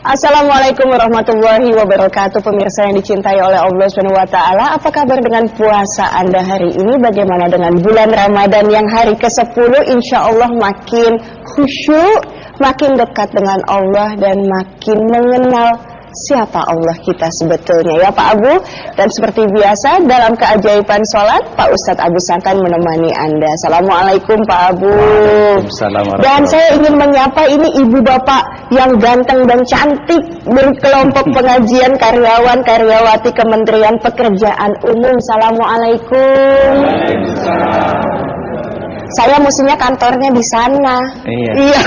Assalamualaikum warahmatullahi wabarakatuh. Pemirsa yang dicintai oleh Allah SWT Apa kabar dengan puasa Anda hari ini? Bagaimana dengan bulan Ramadan yang hari ke-10 Insya Allah makin khusyuk Makin dekat dengan Allah Dan makin mengenal siapa Allah kita sebetulnya? Ya Pak Abu? Dan seperti biasa dalam keajaiban sholat Pak Ustadz Abu Sangkan menemani Anda. Assalamualaikum Pak Abu. Dan saya ingin menyapa ini ibu bapak yang ganteng dan cantik dari kelompok pengajian karyawan karyawati Kementerian Pekerjaan Umum. Assalamualaikum saya mestinya kantornya di sana. Iya. Iya.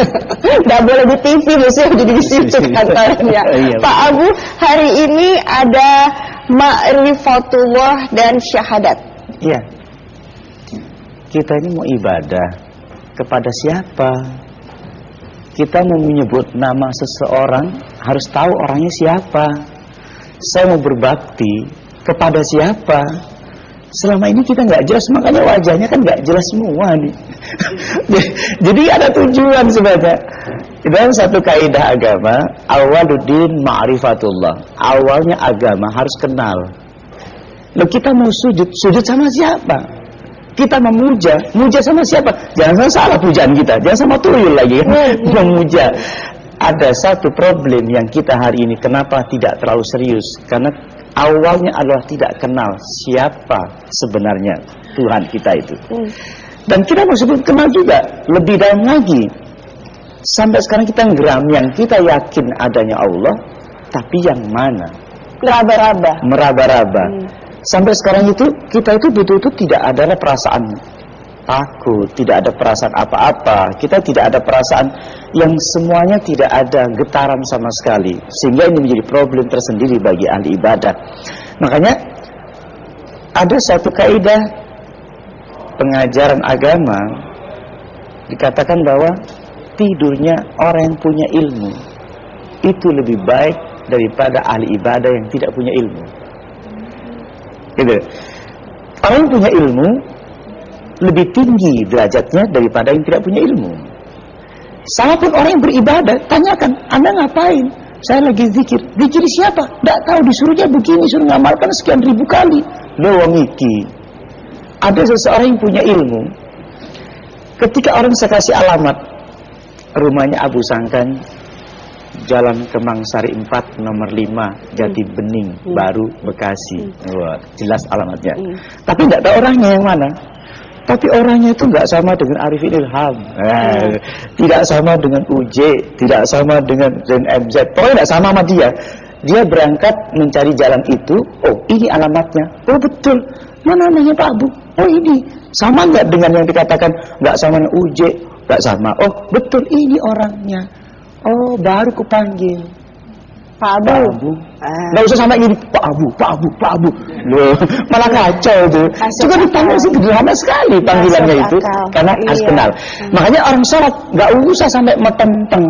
Nggak boleh di TV, mestinya jadi di situ kantornya. Iya. Pak Abu, hari ini ada ma'rifatullah dan syahadat. Iya. Kita ini mau ibadah kepada siapa? Kita mau menyebut nama seseorang harus tahu orangnya siapa. Saya mau berbakti kepada siapa? Selama ini kita nggak jelas, makanya wajahnya kan nggak jelas semua nih. Jadi ada tujuan sebenarnya. Dalam satu kaidah agama, awaluddin ma'rifatullah. Awalnya agama harus kenal. Loh kita mau sujud, sujud sama siapa? Kita memuja, muja sama siapa? Jangan salah pujaan kita, jangan sama tuyul lagi kan? memuja. Ada satu problem yang kita hari ini kenapa tidak terlalu serius? Karena awalnya adalah tidak kenal siapa sebenarnya Tuhan kita itu. Hmm. Dan kita mau sebut kenal juga lebih dalam lagi. Sampai sekarang kita ngeram yang kita yakin adanya Allah, tapi yang mana? Meraba-raba. Meraba-raba. Hmm. Sampai sekarang itu kita itu betul-betul tidak ada perasaan takut, tidak ada perasaan apa-apa. Kita tidak ada perasaan yang semuanya tidak ada getaran sama sekali. Sehingga ini menjadi problem tersendiri bagi ahli ibadah. Makanya ada satu kaidah pengajaran agama dikatakan bahwa tidurnya orang yang punya ilmu itu lebih baik daripada ahli ibadah yang tidak punya ilmu. Gitu. Orang yang punya ilmu lebih tinggi derajatnya daripada yang tidak punya ilmu. Salah pun orang yang beribadah, tanyakan, Anda ngapain? Saya lagi zikir. Zikir siapa? Tidak tahu, disuruhnya begini, suruh ngamalkan sekian ribu kali. Lewang iki. Ada seseorang yang punya ilmu. Ketika orang saya kasih alamat, rumahnya Abu Sangkan, Jalan Kemang Sari 4 nomor 5 Jati hmm. Bening hmm. Baru Bekasi. Hmm. Wah, jelas alamatnya. Hmm. Tapi tidak tahu orangnya yang mana. Tapi orangnya itu nggak sama dengan Arifin Ilham, eh, tidak sama dengan UJ, tidak sama dengan Zen MZ. Pokoknya nggak sama sama dia. Dia berangkat mencari jalan itu. Oh, ini alamatnya. Oh, betul. Mana namanya Pak Abu? Oh, ini. Sama nggak dengan yang dikatakan nggak sama dengan UJ? Nggak sama. Oh, betul. Ini orangnya. Oh, baru kupanggil. Pak Abu. Pak Abu. Ah. Nggak usah sampai gini, Pak Abu, Pak Abu, Pak Abu. Loh, malah kacau tuh. Cuma dipanggil sederhana sekali panggilannya itu, akal. karena iya. harus kenal. Hmm. Makanya orang sholat nggak usah sampai metenteng.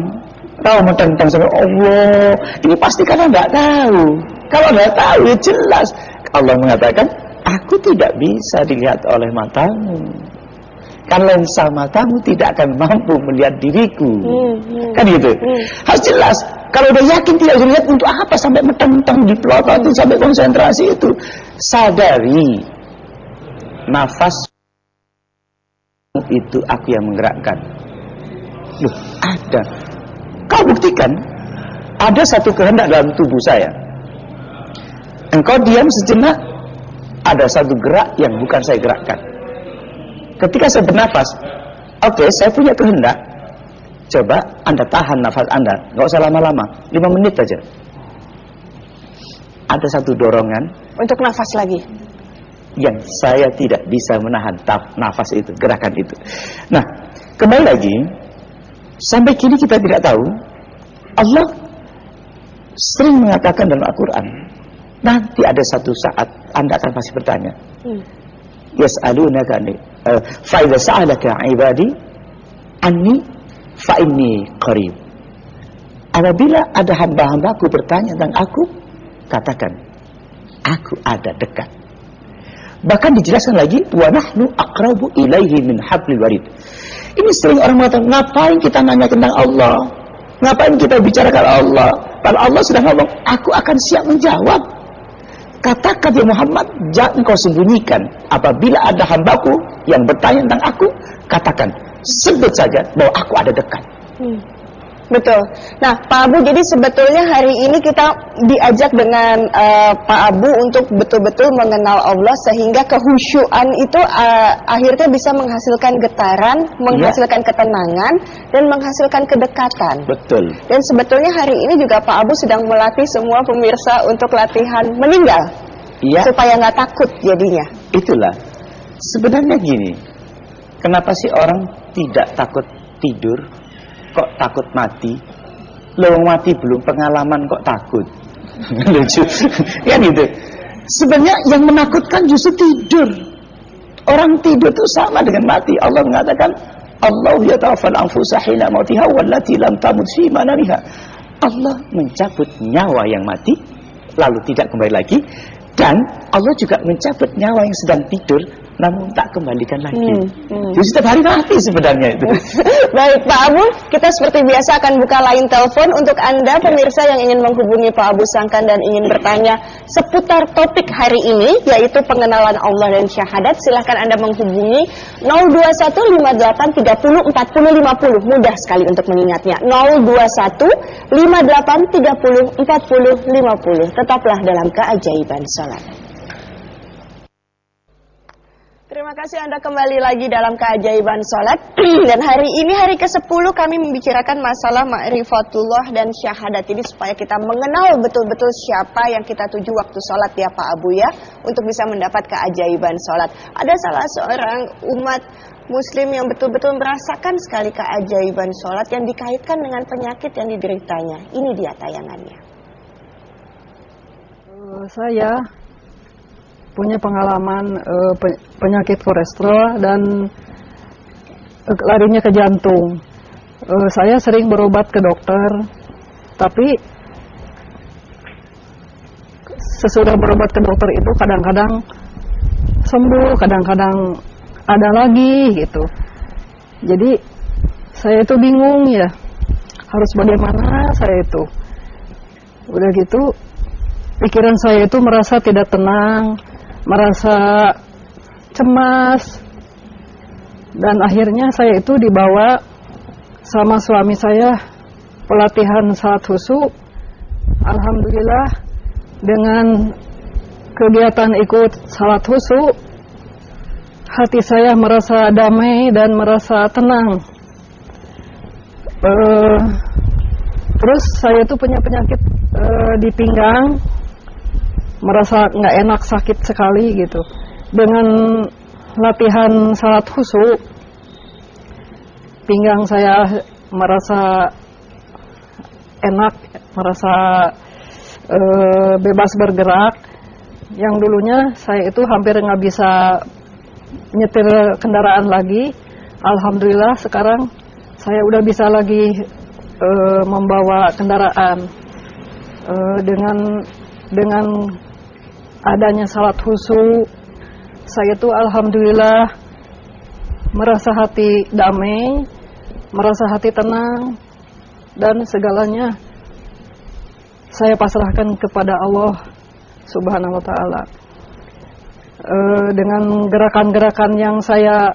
Tahu metenteng sampai Allah. Ini pasti karena nggak tahu. Kalau nggak tahu ya jelas. Allah mengatakan, aku tidak bisa dilihat oleh matamu. Kan lensa matamu tidak akan mampu melihat diriku. Hmm, hmm. Kan gitu. Hmm. Harus jelas. Kalau udah yakin tidak bisa lihat untuk apa sampai meteng-meteng di itu sampai konsentrasi itu. Sadari nafas itu aku yang menggerakkan. Loh, ada. Kau buktikan ada satu kehendak dalam tubuh saya. Engkau diam sejenak, ada satu gerak yang bukan saya gerakkan. Ketika saya bernafas, oke, okay, saya punya kehendak, Coba Anda tahan nafas Anda, nggak usah lama-lama, lima menit aja. Ada satu dorongan untuk nafas lagi yang saya tidak bisa menahan taf, nafas itu, gerakan itu. Nah, kembali lagi, sampai kini kita tidak tahu, Allah sering mengatakan dalam Al-Quran, nanti ada satu saat Anda akan pasti bertanya, hmm. Yas'alunaka ni, uh, fa'idha sa'alaka ibadi, anni fa inni qarib. Apabila ada hamba-hambaku bertanya tentang aku, katakan, aku ada dekat. Bahkan dijelaskan lagi, wa nahnu ilaihi min hablil warid. Ini sering orang mengatakan, ngapain kita nanya tentang Allah? Ngapain kita bicarakan Allah? Kalau Allah sudah ngomong, aku akan siap menjawab. Katakan ya Muhammad, jangan kau sembunyikan. Apabila ada hambaku yang bertanya tentang aku, katakan, sebut saja bahwa aku ada dekat. Hmm. Betul. Nah, Pak Abu, jadi sebetulnya hari ini kita diajak dengan uh, Pak Abu untuk betul-betul mengenal Allah sehingga kehusyuan itu uh, akhirnya bisa menghasilkan getaran, menghasilkan ya. ketenangan, dan menghasilkan kedekatan. Betul. Dan sebetulnya hari ini juga Pak Abu sedang melatih semua pemirsa untuk latihan meninggal. Iya. Supaya nggak takut jadinya. Itulah. Sebenarnya gini, kenapa sih orang tidak takut tidur? Kok takut mati? Lo mati belum pengalaman kok takut. Lucu. Kan itu sebenarnya yang menakutkan justru tidur. Orang tidur itu sama dengan mati. Allah mengatakan Allah yatawafal anfusa hina mautiha wallati lam tamut fi manamiha. Allah mencabut nyawa yang mati lalu tidak kembali lagi dan Allah juga mencabut nyawa yang sedang tidur namun tak kembalikan lagi. Hmm, hmm. Jadi setiap hari mati sebenarnya itu. Baik Pak Abu, kita seperti biasa akan buka lain telepon untuk Anda pemirsa yang ingin menghubungi Pak Abu Sangkan dan ingin bertanya seputar topik hari ini yaitu pengenalan Allah dan syahadat. Silahkan Anda menghubungi 02158304050. Mudah sekali untuk mengingatnya. 02158304050. Tetaplah dalam keajaiban salat. Terima kasih Anda kembali lagi dalam keajaiban sholat. Dan hari ini hari ke-10 kami membicarakan masalah ma'rifatullah dan syahadat ini Supaya kita mengenal betul-betul siapa yang kita tuju waktu sholat ya Pak Abu ya Untuk bisa mendapat keajaiban sholat. Ada salah seorang umat muslim yang betul-betul merasakan sekali keajaiban sholat Yang dikaitkan dengan penyakit yang dideritanya. Ini dia tayangannya. Uh, Saya punya pengalaman uh, penyakit kolesterol dan uh, larinya ke jantung. Uh, saya sering berobat ke dokter, tapi sesudah berobat ke dokter itu kadang-kadang sembuh, kadang-kadang ada lagi gitu. Jadi saya itu bingung ya, harus bagaimana saya itu. Udah gitu, pikiran saya itu merasa tidak tenang, merasa cemas. Dan akhirnya saya itu dibawa sama suami saya pelatihan salat husu. Alhamdulillah dengan kegiatan ikut salat husu hati saya merasa damai dan merasa tenang. Uh, terus saya itu punya penyakit uh, di pinggang merasa nggak enak sakit sekali gitu. Dengan latihan salat khusu pinggang saya merasa enak merasa e, bebas bergerak. Yang dulunya saya itu hampir nggak bisa nyetir kendaraan lagi. Alhamdulillah sekarang saya udah bisa lagi e, membawa kendaraan e, dengan dengan adanya salat khusu saya tuh alhamdulillah merasa hati damai merasa hati tenang dan segalanya saya pasrahkan kepada Allah subhanahu wa ta'ala. E, dengan gerakan-gerakan yang saya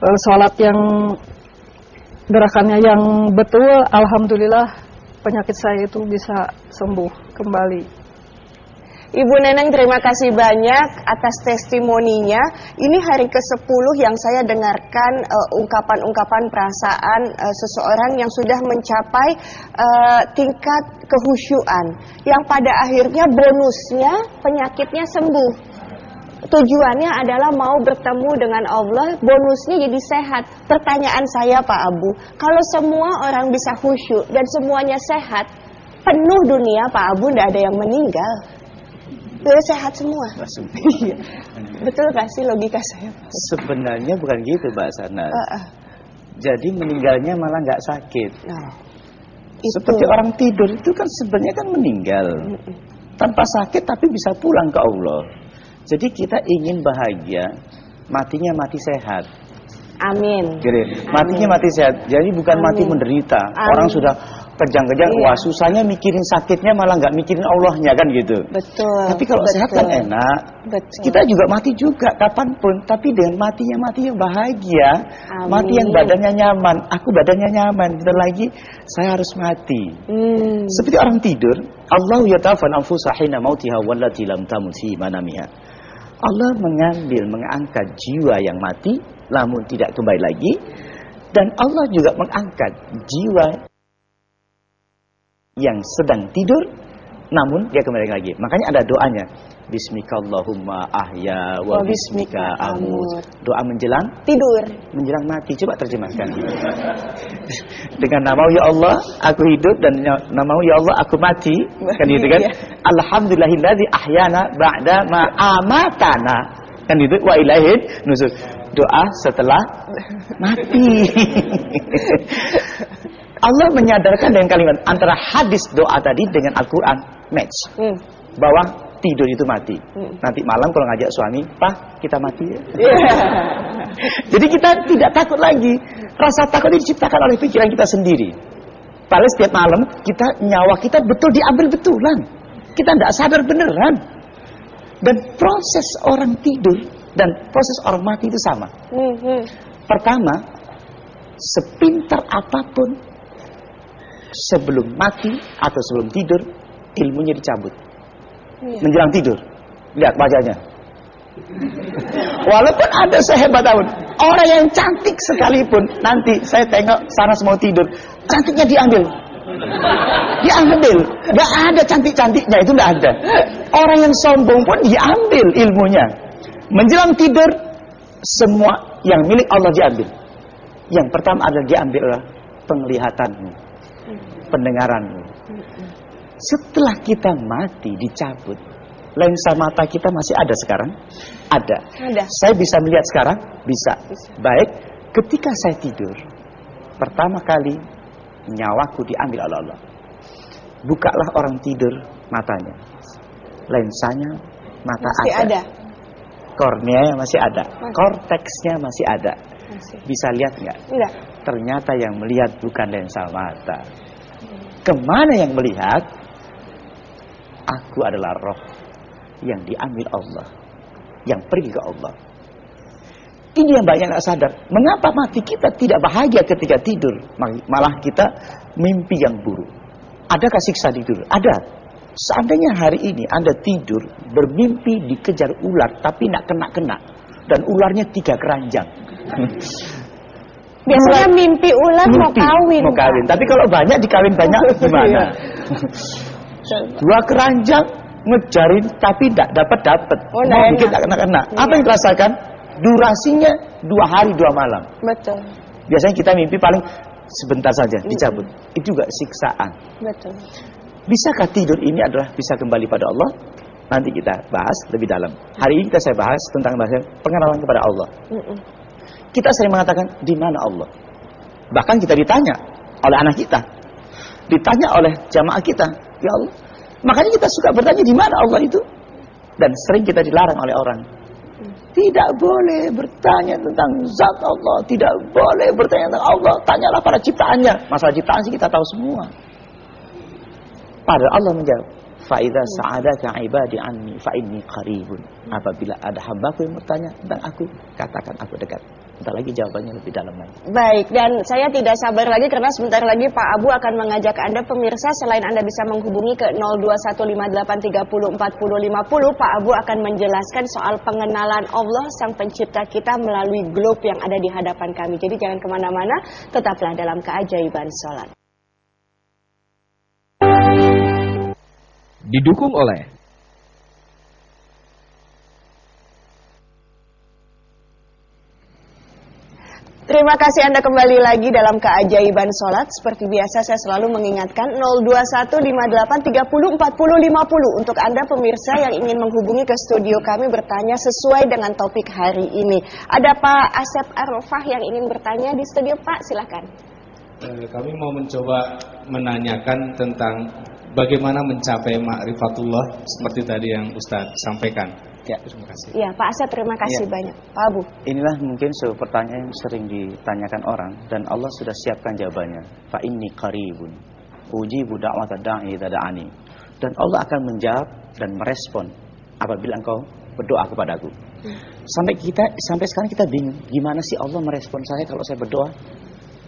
e, sholat yang gerakannya yang betul alhamdulillah penyakit saya itu bisa sembuh kembali Ibu Neneng terima kasih banyak atas testimoninya. Ini hari ke-10 yang saya dengarkan uh, ungkapan-ungkapan uh, perasaan uh, seseorang yang sudah mencapai uh, tingkat kehusyuan. Yang pada akhirnya bonusnya penyakitnya sembuh. Tujuannya adalah mau bertemu dengan Allah, bonusnya jadi sehat. Pertanyaan saya Pak Abu, kalau semua orang bisa khusyuk dan semuanya sehat, penuh dunia Pak Abu tidak ada yang meninggal. Biar sehat semua. Iya. Betul gak sih logika saya? Sebenarnya bukan gitu Mbak Sana. Uh, uh. Jadi meninggalnya malah nggak sakit. Nah, itu. Seperti orang tidur itu kan sebenarnya kan meninggal. Uh, uh. Tanpa sakit tapi bisa pulang ke Allah. Jadi kita ingin bahagia, matinya mati sehat. Amin. Gitu. Matinya mati sehat. Jadi bukan Amin. mati menderita. Amin. Orang sudah kejang-kejang, Iya. wah susahnya mikirin sakitnya malah nggak mikirin Allahnya kan gitu. Betul. Tapi kalau betul. sehat kan enak. Betul. Kita juga mati juga kapan pun, tapi dengan matinya mati yang bahagia, Amin. mati yang badannya nyaman. Aku badannya nyaman, bentar lagi saya harus mati. Hmm. Seperti orang tidur, Allah yatafan anfusa hina mautiha wallati lam tamut fi manamiha. Allah mengambil, mengangkat jiwa yang mati, namun tidak kembali lagi. Dan Allah juga mengangkat jiwa yang sedang tidur, namun dia kembali lagi. Makanya ada doanya. Bismikallahumma ahya wa bismika amut. Doa menjelang Tidur. menjelang mati. Coba terjemahkan. Dengan nama ya Allah aku hidup dan nama ya Allah aku mati. Kan gitu kan? Iya. Alhamdulillahilladzi ahyana ba'da ma amatana. Kan itu wa ilaihin nusur. Doa setelah mati. Allah menyadarkan dengan kalimat antara hadis doa tadi dengan Al-Qur'an match Hmm. bahwa tidur itu mati. Hmm. Nanti malam kalau ngajak suami, "Pak, kita mati ya." Iya. Jadi kita tidak takut lagi. Rasa takut itu diciptakan oleh pikiran kita sendiri. Paling setiap malam kita nyawa kita betul diambil betulan. Kita tidak sadar beneran. Dan proses orang tidur dan proses orang mati itu sama. Hmm, hmm. Pertama, sepintar apa pun sebelum mati atau sebelum tidur, ilmunya dicabut. Iya. Menjelang tidur. Lihat wajahnya. Walaupun ada sehebat tahun, orang yang cantik sekalipun, nanti saya tengok sana mau tidur, cantiknya diambil. Diambil. Gak ada cantik-cantiknya, itu gak ada. Orang yang sombong pun diambil ilmunya. Menjelang tidur, semua yang milik Allah diambil. Yang pertama adalah diambil adalah penglihatanmu, pendengaranmu. Setelah kita mati, dicabut, lensa mata kita masih ada sekarang? Ada. Ada. Saya bisa melihat sekarang? Bisa. Bisa. Baik, ketika saya tidur, pertama kali nyawaku diambil oleh Allah. Bukalah orang tidur matanya. Lensanya mata Masih ada. Korneanya masih ada. Masih. Korteksnya masih ada. Masih. Bisa lihat nggak? Enggak. Ternyata yang melihat bukan lensa mata. Ke mana yang melihat? Aku adalah roh yang diambil Allah. Yang pergi ke Allah. Ini yang banyak nggak sadar. Mengapa mati kita tidak bahagia ketika tidur? Mal- Malah kita mimpi yang buruk. Adakah siksa tidur? Ada. Seandainya hari ini Anda tidur bermimpi dikejar ular tapi tidak kena-kena. Dan ularnya tiga keranjang. Biasanya mimpi ular mau kawin. Mau kawin. Tapi kalau banyak dikawin banyak gimana? Dua keranjang ngejarin tapi tidak dapat dapat. Oh, Mau bikin tak kena kena. Iya. Apa yang dirasakan? Durasinya dua hari dua malam. Betul. Biasanya kita mimpi paling sebentar saja dicabut. Itu juga siksaan. Betul. Bisakah tidur ini adalah bisa kembali pada Allah? Nanti kita bahas lebih dalam. Hari ini kita saya bahas tentang bahasa pengenalan kepada Allah. Mm-mm. Kita sering mengatakan di mana Allah. Bahkan kita ditanya oleh anak kita, ditanya oleh jamaah kita, ya Allah. Makanya kita suka bertanya di mana Allah itu. Dan sering kita dilarang oleh orang. Tidak boleh bertanya tentang zat Allah, tidak boleh bertanya tentang Allah. Tanyalah pada ciptaannya. Masalah ciptaan sih kita tahu semua. Padahal Allah menjawab, "Faida sa'adaka ibadi anni fa inni qaribun." Apabila ada hambaku yang bertanya tentang aku, katakan aku dekat. Bentar lagi jawabannya lebih dalam lagi. Baik, dan saya tidak sabar lagi karena sebentar lagi Pak Abu akan mengajak Anda pemirsa selain Anda bisa menghubungi ke 0215830450, Pak Abu akan menjelaskan soal pengenalan Allah Sang Pencipta kita melalui globe yang ada di hadapan kami. Jadi jangan ke mana-mana, tetaplah dalam keajaiban sholat. Didukung oleh Terima kasih Anda kembali lagi dalam keajaiban sholat. Seperti biasa saya selalu mengingatkan 02158304050 untuk Anda pemirsa yang ingin menghubungi ke studio kami bertanya sesuai dengan topik hari ini. Ada Pak Asep Arofah yang ingin bertanya di studio Pak, silakan. Eh, Kami mau mencoba menanyakan tentang bagaimana mencapai ma'rifatullah seperti tadi yang Ustadz sampaikan. Ya. Terima kasih. Ya, Pak Asep terima kasih Iya. banyak. Pak Abu. Inilah mungkin sebuah pertanyaan yang sering ditanyakan orang dan Allah sudah siapkan jawabannya. Fa inni qaribun ujibu da'wata da'i idza da'ani. Dan Allah akan menjawab dan merespon apabila engkau berdoa kepadaku. Sampai kita sampai sekarang kita bingung, gimana sih Allah merespon saya kalau saya berdoa?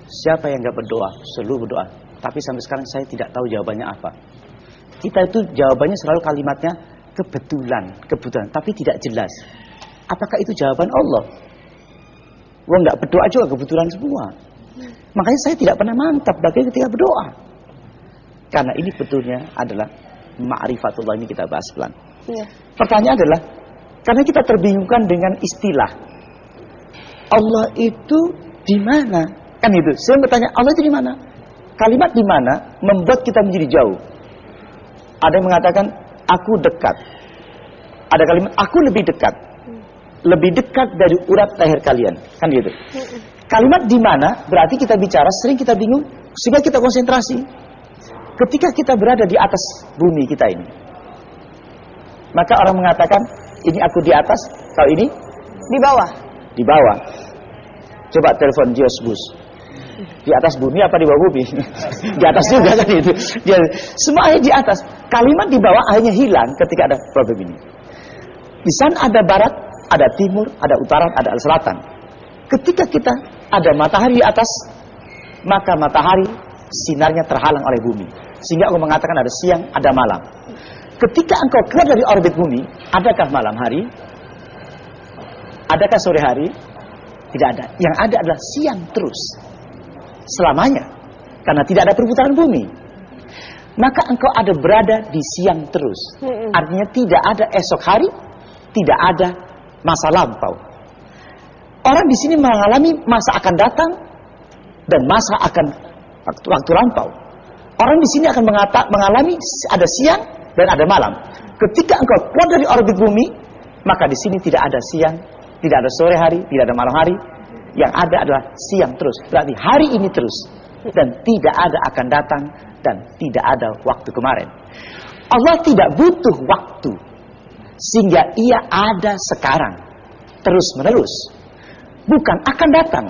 Siapa yang nggak berdoa? Seluruh berdoa. Tapi sampai sekarang saya tidak tahu jawabannya apa. Kita itu jawabannya selalu kalimatnya kebetulan, kebetulan, tapi tidak jelas. Apakah itu jawaban Allah? Wah nggak berdoa juga kebetulan semua. Makanya saya tidak pernah mantap bagi ketika berdoa. Karena ini betulnya adalah ma'rifatullah ini kita bahas pelan. Iya. Pertanyaan adalah karena kita terbingungkan dengan istilah Allah itu di mana? Kan itu. Saya bertanya Allah itu di mana? Kalimat di mana membuat kita menjadi jauh. Ada yang mengatakan aku dekat. Ada kalimat aku lebih dekat. Lebih dekat dari urat leher kalian. Kan gitu. Kalimat di mana berarti kita bicara sering kita bingung sehingga kita konsentrasi. Ketika kita berada di atas bumi kita ini. Maka orang mengatakan ini aku di atas, kalau ini Di bawah. di bawah. Coba telepon George Bush. Di atas bumi apa di bawah bumi? di atas juga kan itu. Dia, semuanya di atas. Kalimat di bawah akhirnya hilang ketika ada problem ini. Di sana ada barat, ada timur, ada utara, ada selatan. Ketika kita ada matahari di atas, maka matahari sinarnya terhalang oleh bumi. Sehingga aku mengatakan ada siang, ada malam. Ketika engkau keluar dari orbit bumi, adakah malam hari? Adakah sore hari? Tidak ada. Yang ada adalah siang terus. Selamanya. Karena tidak ada perputaran bumi. Maka engkau ada berada di siang terus. Artinya tidak ada esok hari, tidak ada masa lampau. Orang di sini mengalami masa akan datang dan masa akan waktu, waktu lampau. Orang di sini akan mengata, mengalami ada siang dan ada malam. Ketika engkau keluar dari orbit bumi, maka di sini tidak ada siang, tidak ada sore hari, tidak ada malam hari. Yang ada adalah siang terus. Berarti hari ini terus dan tidak ada akan datang dan tidak ada waktu kemarin. Allah tidak butuh waktu sehingga ia ada sekarang terus menerus. Bukan akan datang.